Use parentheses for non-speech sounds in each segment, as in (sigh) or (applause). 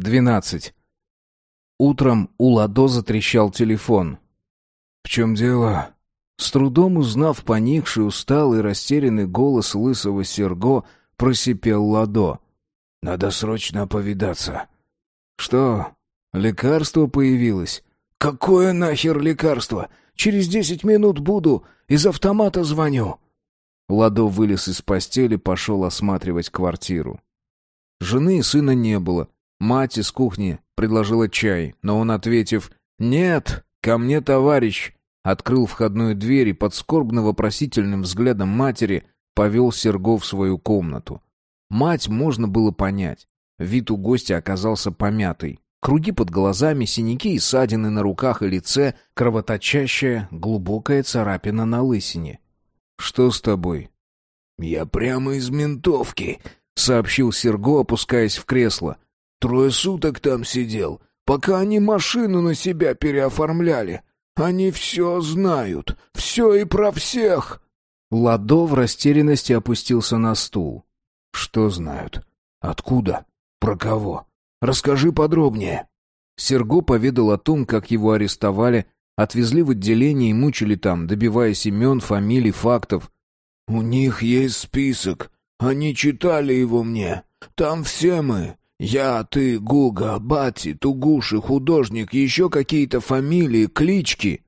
Двенадцать. Утром у Ладо затрещал телефон. «В чем дело?» С трудом узнав поникший, усталый, растерянный голос лысого Серго, просипел Ладо. «Надо срочно повидаться». «Что, лекарство появилось?» «Какое нахер лекарство? Через десять минут буду, из автомата звоню». Ладо вылез из постели, пошел осматривать квартиру. Жены и сына не было. Мать из кухни предложила чай, но он, ответив «Нет, ко мне товарищ», открыл входную дверь и под скорбно-вопросительным взглядом матери повел Серго в свою комнату. Мать можно было понять. Вид у гостя оказался помятый. Круги под глазами, синяки и ссадины на руках и лице, кровоточащая, глубокая царапина на лысине. «Что с тобой?» «Я прямо из ментовки», — сообщил Серго, опускаясь в кресло. Трое суток там сидел, пока они машину на себя переоформляли. Они все знают, все и про всех!» Ладо в растерянности опустился на стул. «Что знают? Откуда? Про кого? Расскажи подробнее». Серго поведал о том, как его арестовали, отвезли в отделение и мучили там, добиваясь имен, фамилий, фактов. «У них есть список. Они читали его мне. Там все мы. Я, ты, Гуга, Бати, Тугуши, художник, еще какие-то фамилии, клички.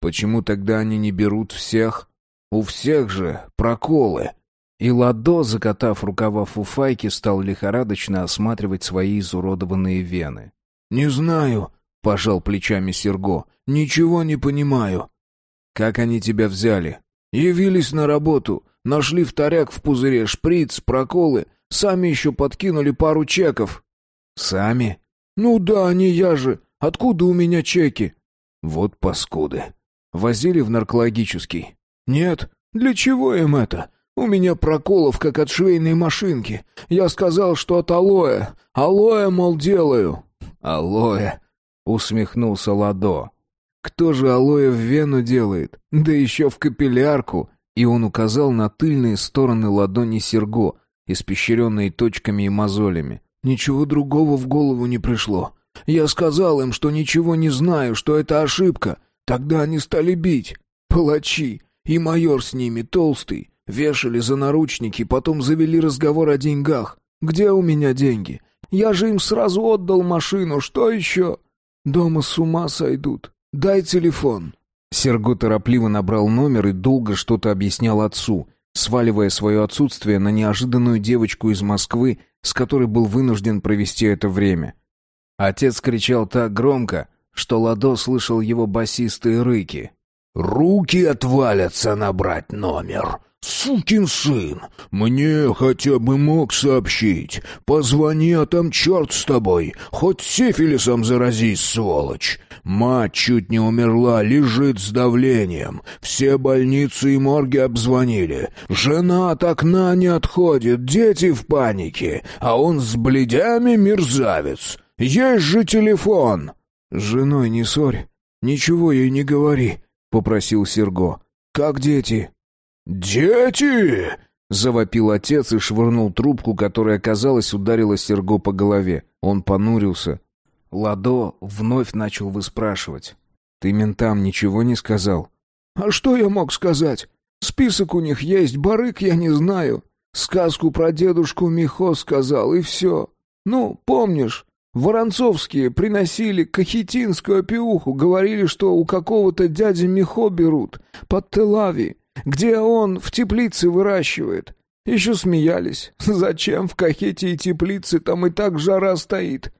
Почему тогда они не берут всех? У всех же проколы. И Ладо, закатав рукава фуфайки, стал лихорадочно осматривать свои изуродованные вены. «Не знаю», — пожал плечами Серго. «Ничего не понимаю». «Как они тебя взяли?» «Явились на работу, нашли вторяк в пузыре, шприц, проколы, Сами еще подкинули пару чеков». «Сами?» «Ну да, не я же. Откуда у меня чеки?» «Вот паскуды. Возили в наркологический?» «Нет. Для чего им это? У меня проколов, как от швейной машинки. Я сказал, что от алоэ. Алоэ, мол, делаю». «Алоэ», — усмехнулся Ладо. «Кто же алоэ в вену делает? Да еще в капиллярку!» И он указал на тыльные стороны ладони Серго, испещренные точками и мозолями. «Ничего другого в голову не пришло. Я сказал им, что ничего не знаю, что это ошибка. Тогда они стали бить. Палачи. И майор с ними, толстый. Вешали за наручники, потом завели разговор о деньгах. Где у меня деньги? Я же им сразу отдал машину, что еще? Дома с ума сойдут. Дай телефон». Серго торопливо набрал номер и долго что-то объяснял отцу — сваливая свое отсутствие на неожиданную девочку из Москвы, с которой был вынужден провести это время. Отец кричал так громко, что Ладо слышал его басистые рыки. «Руки отвалятся набрать номер! Сукин сын! Мне хотя бы мог сообщить! Позвони, а там черт с тобой! Хоть сифилисом заразись, сволочь! Мать чуть не умерла, лежит с давлением. Все больницы и морги обзвонили. Жена от окна не отходит, дети в панике, а он с бледями мерзавец. Есть же телефон!» «С женой не ссорь, ничего ей не говори», — попросил Серго. «Как дети?» «Дети!» — завопил отец и швырнул трубку, которая, казалось, ударила Серго по голове. Он понурился, Ладо вновь начал выспрашивать. «Ты ментам ничего не сказал?» «А что я мог сказать? Список у них есть, барык я не знаю. Сказку про дедушку Михо сказал, и все. Ну, помнишь, Воронцовские приносили кахетинскую опиуху, говорили, что у какого-то дяди Михо берут, под Телави, где он в теплице выращивает. Еще смеялись. (laughs) Зачем в кахете и теплице, там и так жара стоит.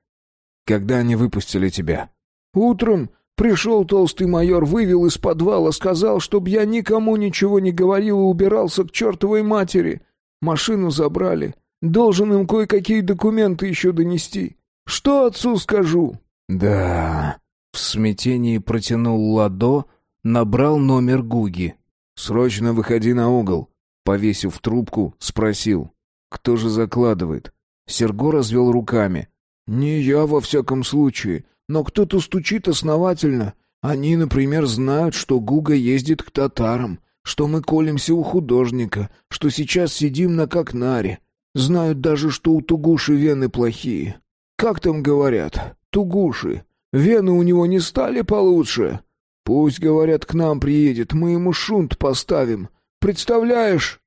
Когда они выпустили тебя? Утром пришел толстый майор, вывел из подвала, сказал, чтоб я никому ничего не говорил и убирался к чертовой матери. Машину забрали. Должен им кое-какие документы еще донести. Что отцу скажу? Да. В смятении протянул ладо, набрал номер Гуги. Срочно выходи на угол. Повесив трубку, спросил. Кто же закладывает? Серго развел руками. «Не я, во всяком случае, но кто-то стучит основательно. Они, например, знают, что Гуга ездит к татарам, что мы колемся у художника, что сейчас сидим на Кокнаре. Знают даже, что у Тугуши вены плохие. как там говорят, тугуши. Вены у него не стали получше? Пусть, говорят, к нам приедет, мы ему шунт поставим. Представляешь?»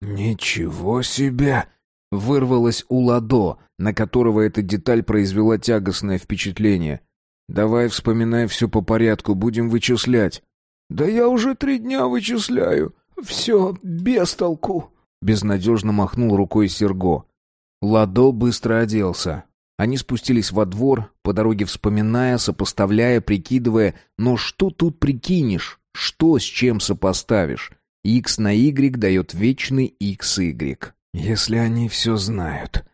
«Ничего себе!» — вырвалось у Ладо, на которого эта деталь произвела тягостное впечатление. «Давай вспоминай все по порядку, будем вычислять». «Да я уже три дня вычисляю. Все без толку», — безнадежно махнул рукой Серго. Ладо быстро оделся. Они спустились во двор, по дороге вспоминая, сопоставляя, прикидывая, но что тут прикинешь, что с чем сопоставишь? X на Y дает вечный XY. Если они все знают,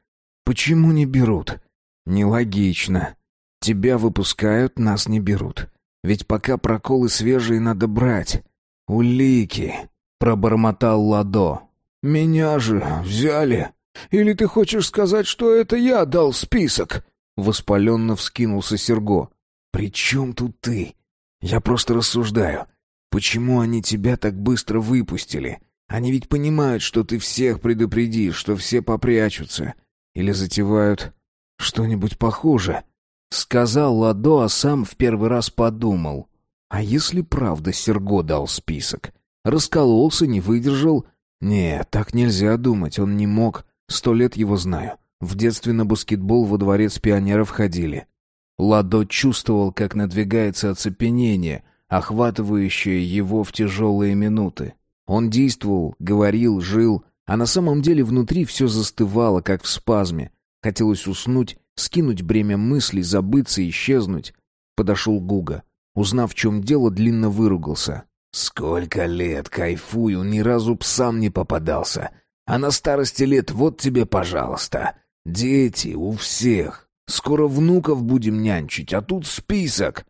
почему не берут? Нелогично. Тебя выпускают, нас не берут. Ведь пока проколы свежие надо брать. Улики, пробормотал Ладо. Меня же взяли. Или ты хочешь сказать, что это я дал список? Воспаленно вскинулся Серго. «При чем тут ты? Я просто рассуждаю. Почему они тебя так быстро выпустили? Они ведь понимают, что ты всех предупредишь, что все попрячутся. Или затевают что-нибудь похуже. Сказал Ладо, а сам в первый раз подумал. А если правда Серго дал список? Раскололся, не выдержал? Нет, так нельзя думать, он не мог. Сто лет его знаю. В детстве на баскетбол во дворец пионеров ходили. Ладо чувствовал, как надвигается оцепенение — охватывающее его в тяжелые минуты. Он действовал, говорил, жил, а на самом деле внутри все застывало, как в спазме. Хотелось уснуть, скинуть бремя мыслей, забыться, исчезнуть. Подошел Гуга. Узнав, в чем дело, длинно выругался. «Сколько лет кайфую, ни разу псам не попадался. А на старости лет вот тебе, пожалуйста. Дети у всех. Скоро внуков будем нянчить, а тут список.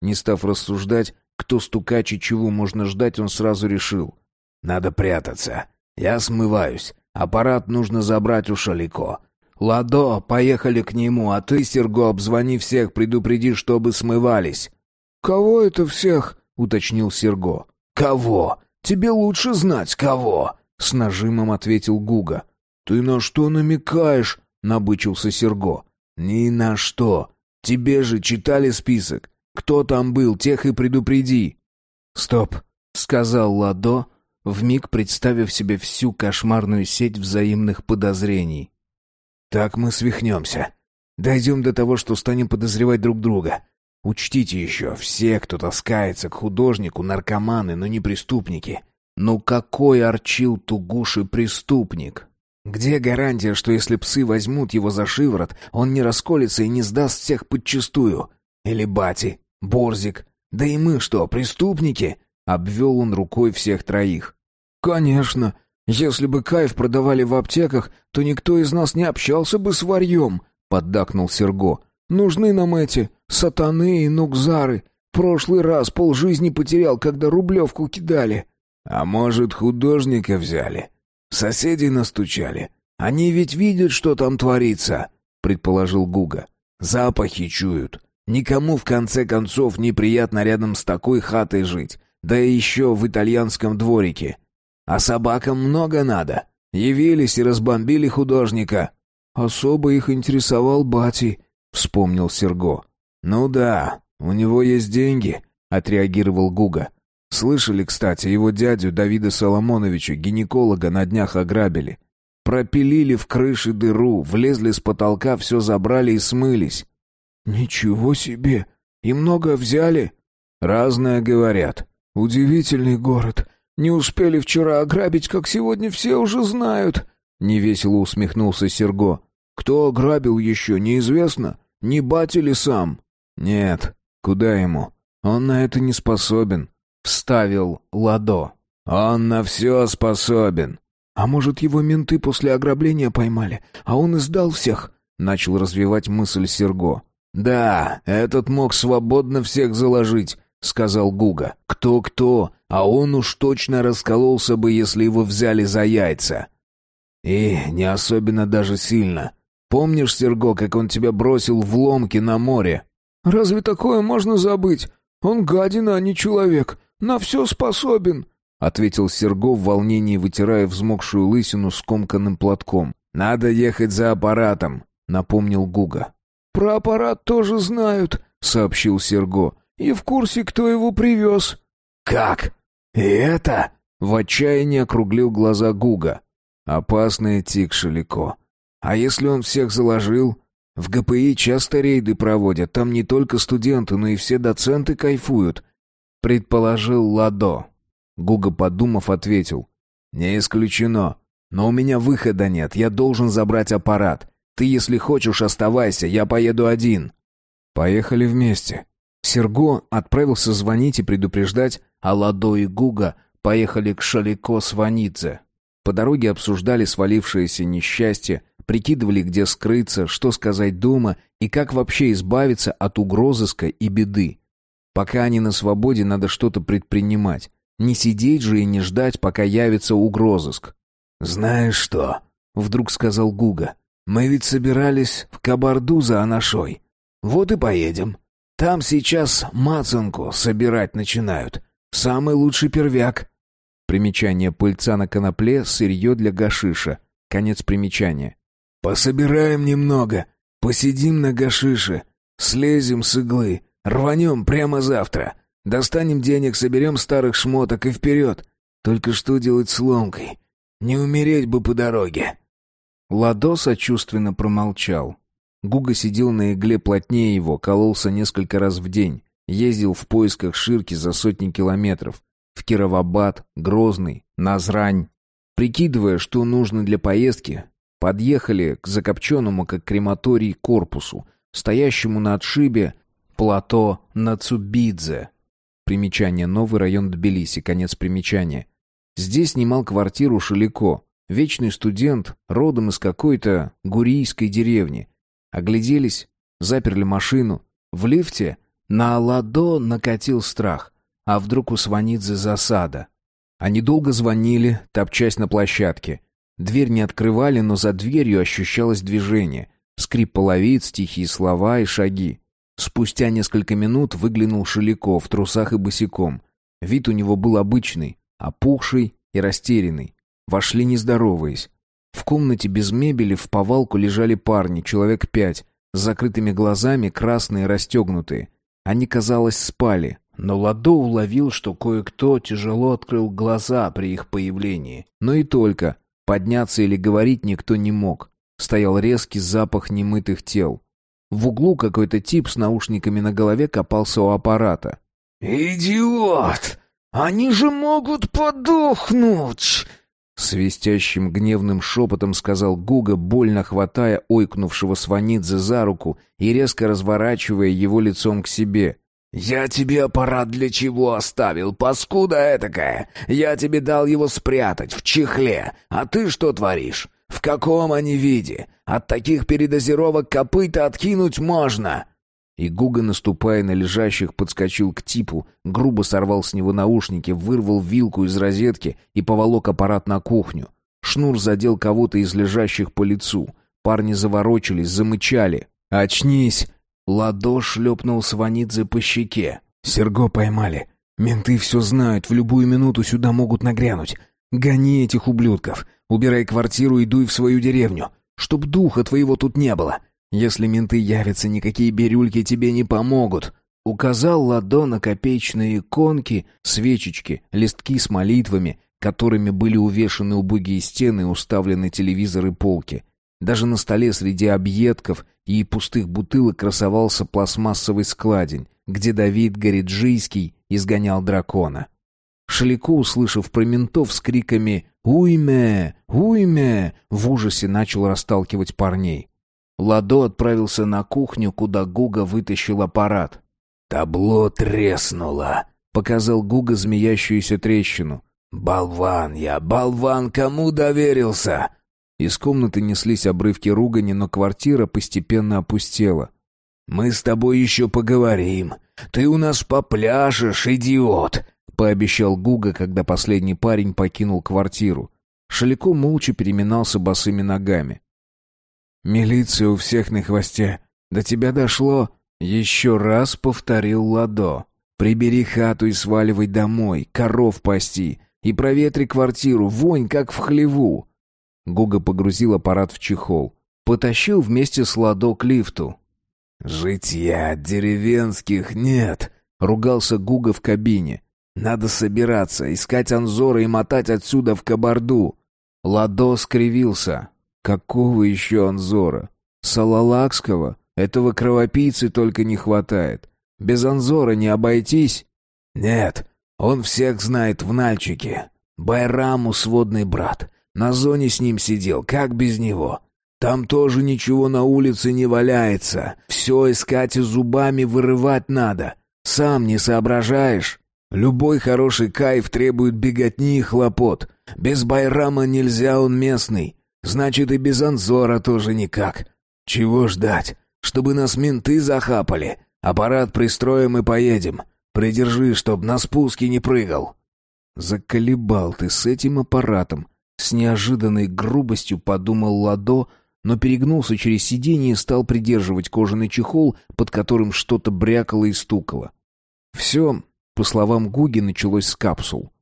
Не став рассуждать, кто стукач и чего можно ждать, он сразу решил. «Надо прятаться. Я смываюсь. Аппарат нужно забрать у Шалико. Ладо, поехали к нему, а ты, Серго, обзвони всех, предупреди, чтобы смывались». «Кого это всех?» — уточнил Серго. «Кого? Тебе лучше знать, кого?» — с нажимом ответил Гуга. «Ты на что намекаешь?» — набычился Серго. «Ни на что. Тебе же читали список. Кто там был, тех и предупреди». «Стоп», — сказал Ладо, вмиг представив себе всю кошмарную сеть взаимных подозрений. «Так мы свихнемся. Дойдем до того, что станем подозревать друг друга. Учтите еще, все, кто таскается к художнику, наркоманы, но не преступники. Ну какой Арчил Тугуши преступник? Где гарантия, что если псы возьмут его за шиворот, он не расколется и не сдаст всех подчистую? Или Бати, Борзик. Да и мы что, преступники?» Обвел он рукой всех троих. «Конечно. Если бы кайф продавали в аптеках, то никто из нас не общался бы с варьем», — поддакнул Серго. «Нужны нам эти сатаны и нукзары. Прошлый раз полжизни потерял, когда рублевку кидали». «А может, художника взяли? Соседи настучали. Они ведь видят, что там творится», — предположил Гуга. «Запахи чуют. Никому, в конце концов, неприятно рядом с такой хатой жить, да еще в итальянском дворике. А собакам много надо. Явились и разбомбили художника. Особо их интересовал Бати, вспомнил Серго. Ну да, у него есть деньги, отреагировал Гуга. Слышали, кстати, его дядю Давида Соломоновича, гинеколога, на днях ограбили. Пропилили в крыше дыру, влезли с потолка, все забрали и смылись. «Ничего себе! И много взяли?» «Разное говорят». «Удивительный город. Не успели вчера ограбить, как сегодня все уже знают». Невесело усмехнулся Серго. «Кто ограбил еще, неизвестно. Не бать или сам?» «Нет. Куда ему? Он на это не способен», — вставил Ладо. «Он на все способен». «А может, его менты после ограбления поймали, а он издал всех?» — начал развивать мысль Серго. «Да, этот мог свободно всех заложить», — сказал Гуга. «Кто-кто, а он уж точно раскололся бы, если его взяли за яйца». «И не особенно даже сильно. Помнишь, Серго, как он тебя бросил в ломки на море?» «Разве такое можно забыть? Он гадина, а не человек. На все способен», — ответил Серго в волнении, вытирая взмокшую лысину скомканным платком. «Надо ехать за аппаратом», — напомнил Гуга. про аппарат тоже знают», — сообщил Серго. «И в курсе, кто его привез». «Как? И это?» — в отчаянии округлил глаза Гуга. «Опасный тик Шалико. А если он всех заложил? В ГПИ часто рейды проводят, там не только студенты, но и все доценты кайфуют», — предположил Ладо. Гуга, подумав, ответил. «Не исключено. Но у меня выхода нет, я должен забрать аппарат. Ты, если хочешь, оставайся, я поеду один». Поехали вместе. Серго отправился звонить и предупреждать, а Ладо и Гуга поехали к Шалико Сванидзе. По дороге обсуждали свалившееся несчастье, прикидывали, где скрыться, что сказать дома и как вообще избавиться от угрозыска и беды. Пока они на свободе, надо что-то предпринимать. Не сидеть же и не ждать, пока явится угрозыск. «Знаешь что?» — вдруг сказал Гуга. Мы ведь собирались в Кабарду за Анашой. Вот и поедем. Там сейчас мацанку собирать начинают. Самый лучший первяк. Примечание пыльца на конопле, сырье для гашиша. Конец примечания. Пособираем немного, посидим на гашише, слезем с иглы, рванем прямо завтра. Достанем денег, соберем старых шмоток и вперед. Только что делать с ломкой? Не умереть бы по дороге. Ладо сочувственно промолчал. Гуга сидел на игле плотнее его, кололся несколько раз в день, ездил в поисках ширки за сотни километров. В Кировабад, Грозный, Назрань. Прикидывая, что нужно для поездки, подъехали к закопченному, как крематорий, корпусу, стоящему на отшибе плато Нацубидзе. Примечание «Новый район Тбилиси», конец примечания. Здесь снимал квартиру Шалико, Вечный студент, родом из какой-то гурийской деревни. Огляделись, заперли машину. В лифте на Аладо накатил страх. А вдруг у Сванидзе засада? Они долго звонили, топчась на площадке. Дверь не открывали, но за дверью ощущалось движение. Скрип половиц, тихие слова и шаги. Спустя несколько минут выглянул Шелико в трусах и босиком. Вид у него был обычный, опухший и растерянный. Вошли не здороваясь. В комнате без мебели в повалку лежали парни, человек пять, с закрытыми глазами, красные расстегнутые. Они, казалось, спали, но Ладо уловил, что кое-кто тяжело открыл глаза при их появлении. Но и только. Подняться или говорить никто не мог. Стоял резкий запах немытых тел. В углу какой-то тип с наушниками на голове копался у аппарата. «Идиот! Они же могут подохнуть!» Свистящим гневным шепотом сказал Гуга, больно хватая ойкнувшего Сванидзе за руку и резко разворачивая его лицом к себе. «Я тебе аппарат для чего оставил, паскуда этакая? Я тебе дал его спрятать в чехле, а ты что творишь? В каком они виде? От таких передозировок копыта откинуть можно!» И Гуга, наступая на лежащих, подскочил к типу, грубо сорвал с него наушники, вырвал вилку из розетки и поволок аппарат на кухню. Шнур задел кого-то из лежащих по лицу. Парни заворочились, замычали. «Очнись!» Ладо шлепнул Сванидзе по щеке. «Серго поймали. Менты все знают, в любую минуту сюда могут нагрянуть. Гони этих ублюдков. Убирай квартиру и дуй в свою деревню. Чтоб духа твоего тут не было. Если менты явятся, никакие бирюльки тебе не помогут. Указал Ладо на копеечные иконки, свечечки, листки с молитвами, которыми были увешаны убогие стены уставлены телевизоры полки. Даже на столе среди объедков и пустых бутылок красовался пластмассовый складень, где Давид Гориджийский изгонял дракона. Шалико, услышав про ментов с криками «Уйме! Уйме!», в ужасе начал расталкивать парней. Ладо отправился на кухню, куда Гуга вытащил аппарат. «Табло треснуло», — показал Гуга змеящуюся трещину. «Болван я, болван, кому доверился?» Из комнаты неслись обрывки ругани, но квартира постепенно опустела. «Мы с тобой еще поговорим. Ты у нас попляшешь, идиот!» — пообещал Гуга, когда последний парень покинул квартиру. Шалико молча переминался босыми ногами. «Милиция у всех на хвосте. До тебя дошло?» Еще раз повторил Ладо. «Прибери хату и сваливай домой, коров пасти. И проветри квартиру, вонь как в хлеву». Гуга погрузил аппарат в чехол. Потащил вместе с Ладо к лифту. «Житья деревенских нет», — ругался Гуга в кабине. «Надо собираться, искать Анзора и мотать отсюда в Кабарду». Ладо скривился. «Какого еще Анзора? Салалакского? Этого кровопийцы только не хватает. Без Анзора не обойтись?» «Нет, он всех знает в Нальчике. Байраму сводный брат. На зоне с ним сидел, как без него? Там тоже ничего на улице не валяется. Все искать и зубами вырывать надо. Сам не соображаешь? Любой хороший кайф требует беготни и хлопот. Без Байрама нельзя, он местный. Значит, и без Анзора тоже никак. Чего ждать? Чтобы нас менты захапали? Аппарат пристроим и поедем. Придержи, чтоб на спуске не прыгал». «Заколебал ты с этим аппаратом», — с неожиданной грубостью подумал Ладо, но перегнулся через сиденье и стал придерживать кожаный чехол, под которым что-то брякало и стукало. Все, по словам Гуги, началось с капсул.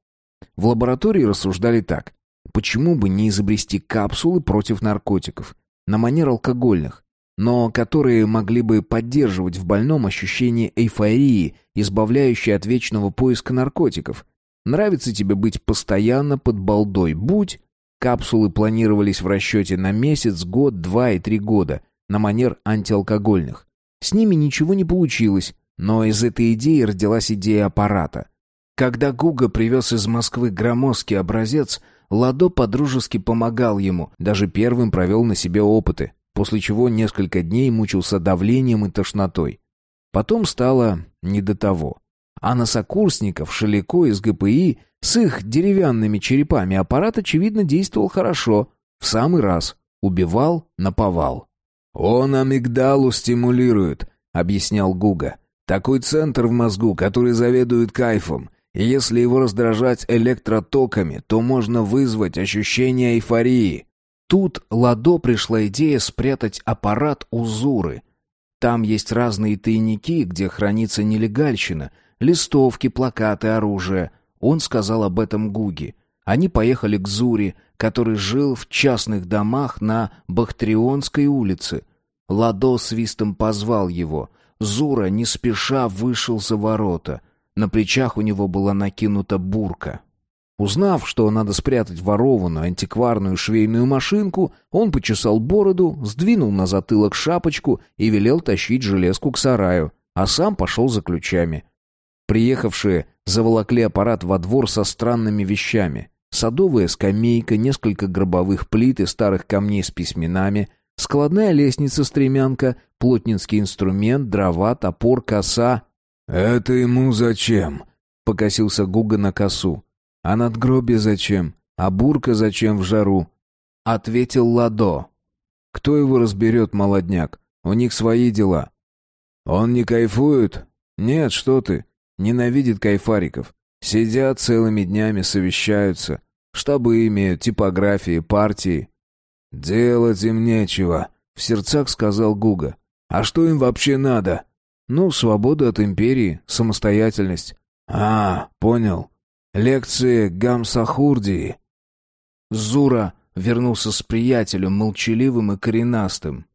В лаборатории рассуждали так. Почему бы не изобрести капсулы против наркотиков? На манер алкогольных но которые могли бы поддерживать в больном ощущение эйфории, избавляющей от вечного поиска наркотиков. Нравится тебе быть постоянно под балдой? Будь. Капсулы планировались в расчете на месяц, год, два и три года, на манер антиалкогольных. С ними ничего не получилось, но из этой идеи родилась идея аппарата. Когда Гуга привез из Москвы громоздкий образец, Ладо подружески помогал ему, даже первым провел на себе опыты после чего несколько дней мучился давлением и тошнотой. Потом стало не до того. А на сокурсников Шелико из ГПИ с их деревянными черепами аппарат, очевидно, действовал хорошо. В самый раз. Убивал, наповал. «Он амигдалу стимулирует», — объяснял Гуга. «Такой центр в мозгу, который заведует кайфом. И если его раздражать электротоками, то можно вызвать ощущение эйфории. Тут Ладо пришла идея спрятать аппарат у Зуры. Там есть разные тайники, где хранится нелегальщина, листовки, плакаты, оружие. Он сказал об этом Гуги. Они поехали к Зуре, который жил в частных домах на Бахтрионской улице. Ладо свистом позвал его. Зура не спеша вышел за ворота. На плечах у него была накинута бурка. Узнав, что надо спрятать ворованную антикварную швейную машинку, он почесал бороду, сдвинул на затылок шапочку и велел тащить железку к сараю, а сам пошел за ключами. Приехавшие заволокли аппарат во двор со странными вещами. Садовая скамейка, несколько гробовых плит и старых камней с письменами, складная лестница-стремянка, плотницкий инструмент, дрова, топор, коса. «Это ему зачем?» — покосился Гуга на косу. «А надгробие зачем? А бурка зачем в жару?» — ответил Ладо. «Кто его разберет, молодняк? У них свои дела». «Он не кайфует?» «Нет, что ты. Ненавидит кайфариков. Сидят целыми днями, совещаются. Штабы имеют, типографии, партии». «Делать им нечего», — в сердцах сказал Гуга. «А что им вообще надо?» «Ну, свобода от империи, самостоятельность». «А, понял. Лекции Гамсахурдии. Зура вернулся с приятелем, молчаливым и коренастым.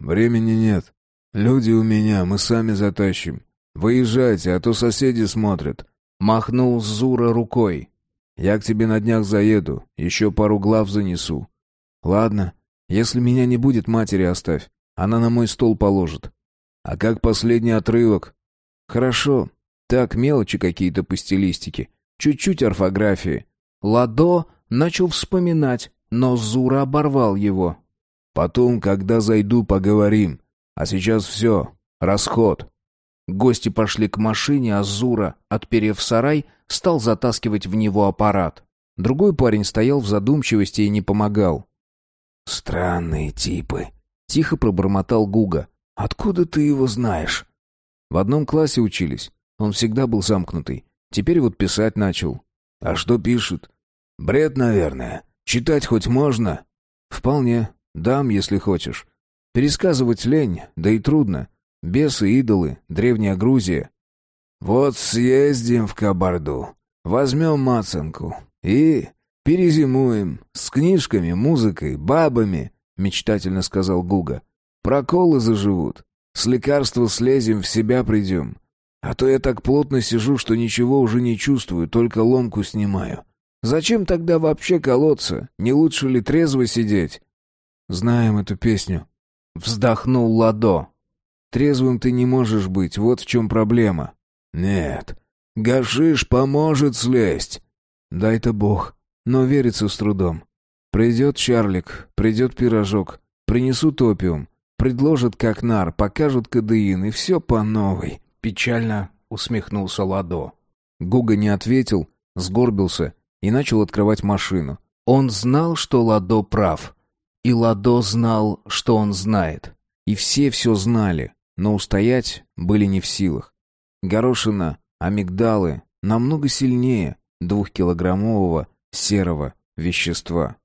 «Времени нет. Люди у меня, мы сами затащим. Выезжайте, а то соседи смотрят». Махнул Зура рукой. «Я к тебе на днях заеду, еще пару глав занесу». «Ладно, если меня не будет, матери оставь. Она на мой стол положит». «А как последний отрывок?» «Хорошо. Так, мелочи какие-то по стилистике. Чуть-чуть орфографии. Ладо начал вспоминать, но Зура оборвал его. «Потом, когда зайду, поговорим. А сейчас все. Расход». Гости пошли к машине, а Зура, отперев сарай, стал затаскивать в него аппарат. Другой парень стоял в задумчивости и не помогал. «Странные типы», — тихо пробормотал Гуга. «Откуда ты его знаешь?» В одном классе учились. Он всегда был замкнутый. Теперь вот писать начал. А что пишет? Бред, наверное. Читать хоть можно? Вполне. Дам, если хочешь. Пересказывать лень, да и трудно. Бесы, идолы, древняя Грузия. Вот съездим в Кабарду, возьмем мацанку и перезимуем с книжками, музыкой, бабами, мечтательно сказал Гуга. Проколы заживут. С лекарства слезем, в себя придем. А то я так плотно сижу, что ничего уже не чувствую, только ломку снимаю. Зачем тогда вообще колоться? Не лучше ли трезво сидеть? Знаем эту песню. Вздохнул Ладо. Трезвым ты не можешь быть, вот в чем проблема. Нет, гашиш поможет слезть. Дай-то бог, но верится с трудом. Придет Чарлик, придет пирожок, принесут опиум, предложат как нар, покажут кадеин, и все по новой. Печально усмехнулся Ладо. Гуга не ответил, сгорбился и начал открывать машину. Он знал, что Ладо прав. И Ладо знал, что он знает. И все все знали, но устоять были не в силах. Горошина, амигдалы намного сильнее двухкилограммового серого вещества.